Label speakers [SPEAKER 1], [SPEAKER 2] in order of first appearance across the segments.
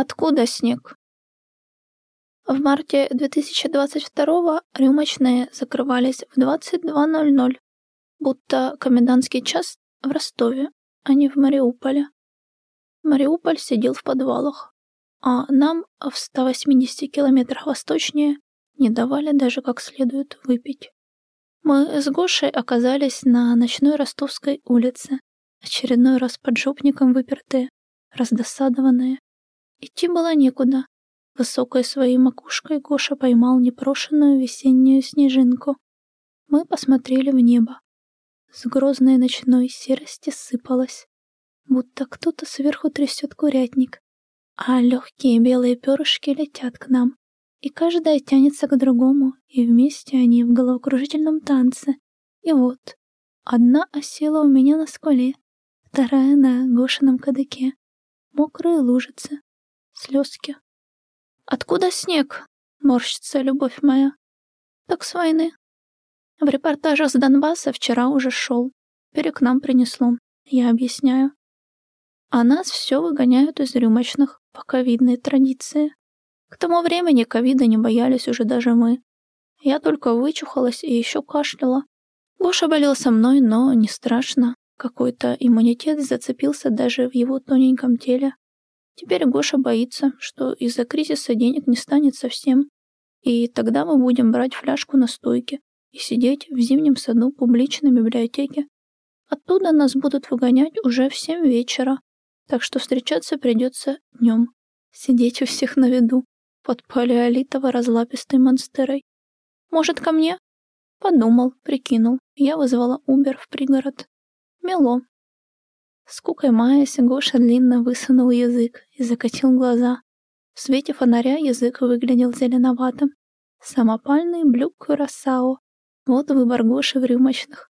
[SPEAKER 1] Откуда снег? В марте 2022 рюмочные закрывались в 22.00, будто комендантский час в Ростове, а не в Мариуполе. Мариуполь сидел в подвалах, а нам в 180 километрах восточнее не давали даже как следует выпить. Мы с Гошей оказались на ночной ростовской улице, очередной раз поджопником выпертые, раздосадованные. Идти было некуда. Высокой своей макушкой Гоша поймал непрошенную весеннюю снежинку. Мы посмотрели в небо. С грозной ночной серости сыпалось, будто кто-то сверху трясет курятник, а легкие белые перышки летят к нам, и каждая тянется к другому, и вместе они в головокружительном танце. И вот, одна осела у меня на скуле, вторая на Гошином кадыке. Мокрые лужицы, слезки. «Откуда снег?» — морщится любовь моя. «Так с войны». В репортажах с Донбасса вчера уже шел. Пере к нам принесло. Я объясняю. А нас все выгоняют из рюмочных по ковидной традиции. К тому времени ковида не боялись уже даже мы. Я только вычухалась и еще кашляла. Гоша болел со мной, но не страшно. Какой-то иммунитет зацепился даже в его тоненьком теле. Теперь Гоша боится, что из-за кризиса денег не станет совсем. И тогда мы будем брать фляжку на стойке и сидеть в зимнем саду публичной библиотеки. Оттуда нас будут выгонять уже в семь вечера, так что встречаться придется днем. Сидеть у всех на виду, под палеолитово-разлапистой монстерой. Может, ко мне? Подумал, прикинул. Я вызвала Убер в пригород. Мело. Скукой маясь, Гоша длинно высунул язык и закатил глаза. В свете фонаря язык выглядел зеленоватым. Самопальный блюк Курасао. Вот выбор Гоши в рюмочных.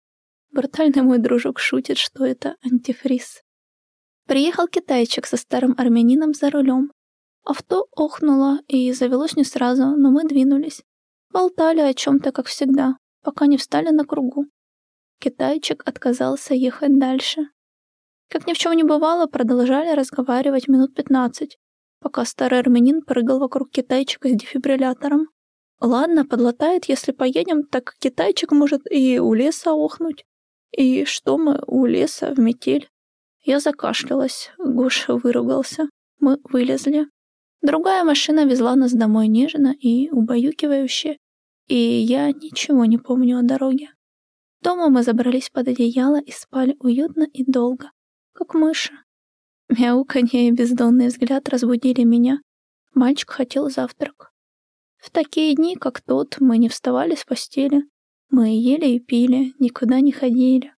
[SPEAKER 1] Брутальный мой дружок шутит, что это антифриз. Приехал китайчик со старым армянином за рулем. Авто охнуло и завелось не сразу, но мы двинулись. Болтали о чем-то, как всегда, пока не встали на кругу. Китайчик отказался ехать дальше. Как ни в чем не бывало, продолжали разговаривать минут пятнадцать, пока старый армянин прыгал вокруг китайчика с дефибриллятором. Ладно, подлатает, если поедем, так китайчик может и у леса охнуть. И что мы у леса в метель? Я закашлялась, Гоша выругался. Мы вылезли. Другая машина везла нас домой нежно и убаюкивающе, и я ничего не помню о дороге. Дома мы забрались под одеяло и спали уютно и долго, как мыши. Мяуканье и бездонный взгляд разбудили меня. Мальчик хотел завтрак. В такие дни, как тот, мы не вставали с постели. Мы ели и пили, никуда не ходили.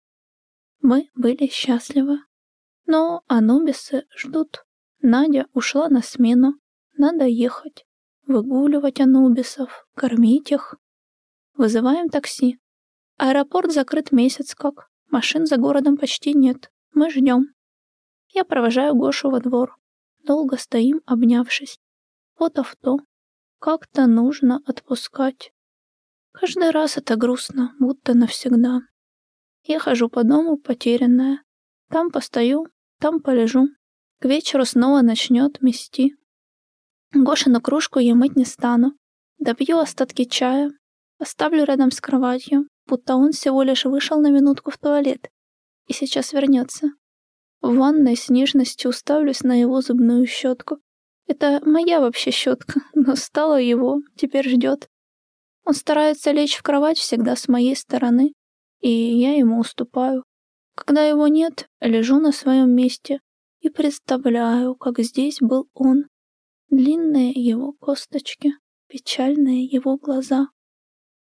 [SPEAKER 1] Мы были счастливы. Но анубисы ждут. Надя ушла на смену. Надо ехать. Выгуливать анубисов, кормить их. Вызываем такси. Аэропорт закрыт месяц как. Машин за городом почти нет. Мы ждем. Я провожаю Гошу во двор. Долго стоим, обнявшись. Вот авто. Как-то нужно отпускать. Каждый раз это грустно, будто навсегда. Я хожу по дому, потерянная. Там постою, там полежу. К вечеру снова начнет мести. Гошину кружку я мыть не стану. Добью остатки чая, оставлю рядом с кроватью, будто он всего лишь вышел на минутку в туалет и сейчас вернется. В ванной с нежностью уставлюсь на его зубную щетку. Это моя вообще щетка, но стала его, теперь ждет. Он старается лечь в кровать всегда с моей стороны, и я ему уступаю. Когда его нет, лежу на своем месте и представляю, как здесь был он. Длинные его косточки, печальные его глаза.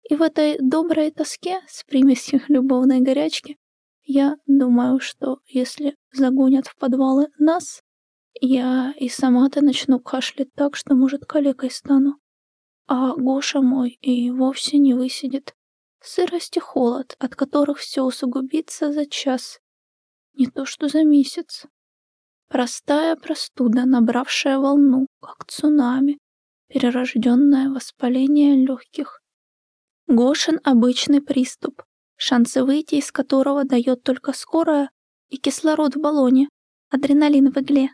[SPEAKER 1] И в этой доброй тоске с примесью любовной горячки я думаю, что если загонят в подвалы нас, я и сама-то начну кашлять так, что, может, калекой стану. А Гоша мой и вовсе не высидит. Сырость и холод, от которых все усугубится за час. Не то что за месяц. Простая простуда, набравшая волну, как цунами, перерожденное воспаление легких. Гошин обычный приступ, шансы выйти из которого дает только скорая и кислород в баллоне, адреналин в игле.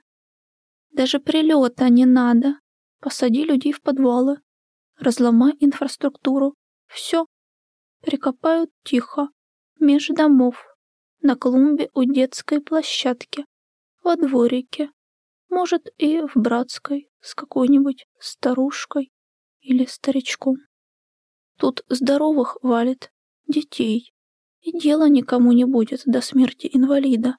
[SPEAKER 1] Даже прилета не надо. Посади людей в подвалы. Разломай инфраструктуру. Все. Прикопают тихо. Меж домов. На клумбе у детской площадки. Во дворике. Может, и в братской с какой-нибудь старушкой или старичком. Тут здоровых валит, детей. И дела никому не будет до смерти инвалида.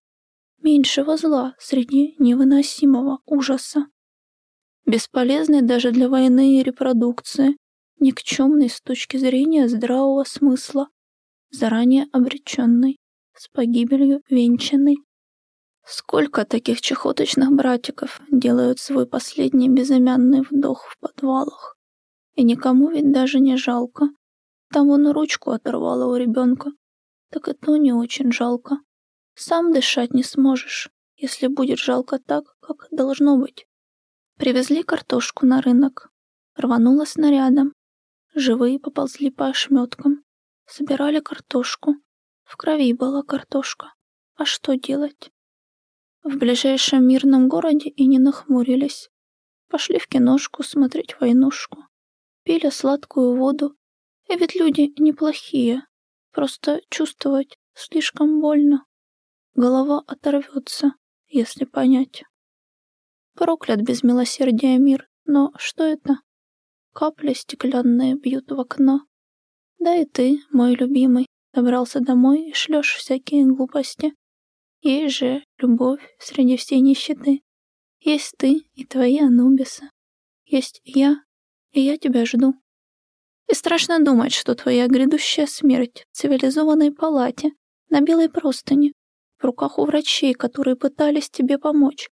[SPEAKER 1] Меньшего зла среди невыносимого ужаса бесполезный даже для войны репродукции, никчемный с точки зрения здравого смысла, заранее обреченный, с погибелью венчанный. Сколько таких чехоточных братиков делают свой последний безымянный вдох в подвалах? И никому ведь даже не жалко. Там вон ручку оторвала у ребенка. Так и то не очень жалко. Сам дышать не сможешь, если будет жалко так, как должно быть. Привезли картошку на рынок. Рванула снарядом. Живые поползли по ошметкам. Собирали картошку. В крови была картошка. А что делать? В ближайшем мирном городе и не нахмурились. Пошли в киношку смотреть войнушку. Пили сладкую воду. И ведь люди неплохие. Просто чувствовать слишком больно. Голова оторвется, если понять. Проклят без милосердия мир, но что это? Капли стеклянные бьют в окно. Да и ты, мой любимый, добрался домой и шлешь всякие глупости. Есть же любовь среди всей нищеты. Есть ты и твои анубисы. Есть я, и я тебя жду. И страшно думать, что твоя грядущая смерть в цивилизованной палате, на белой простыне, в руках у врачей, которые пытались тебе помочь,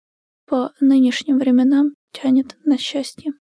[SPEAKER 1] по нынешним временам тянет на счастье.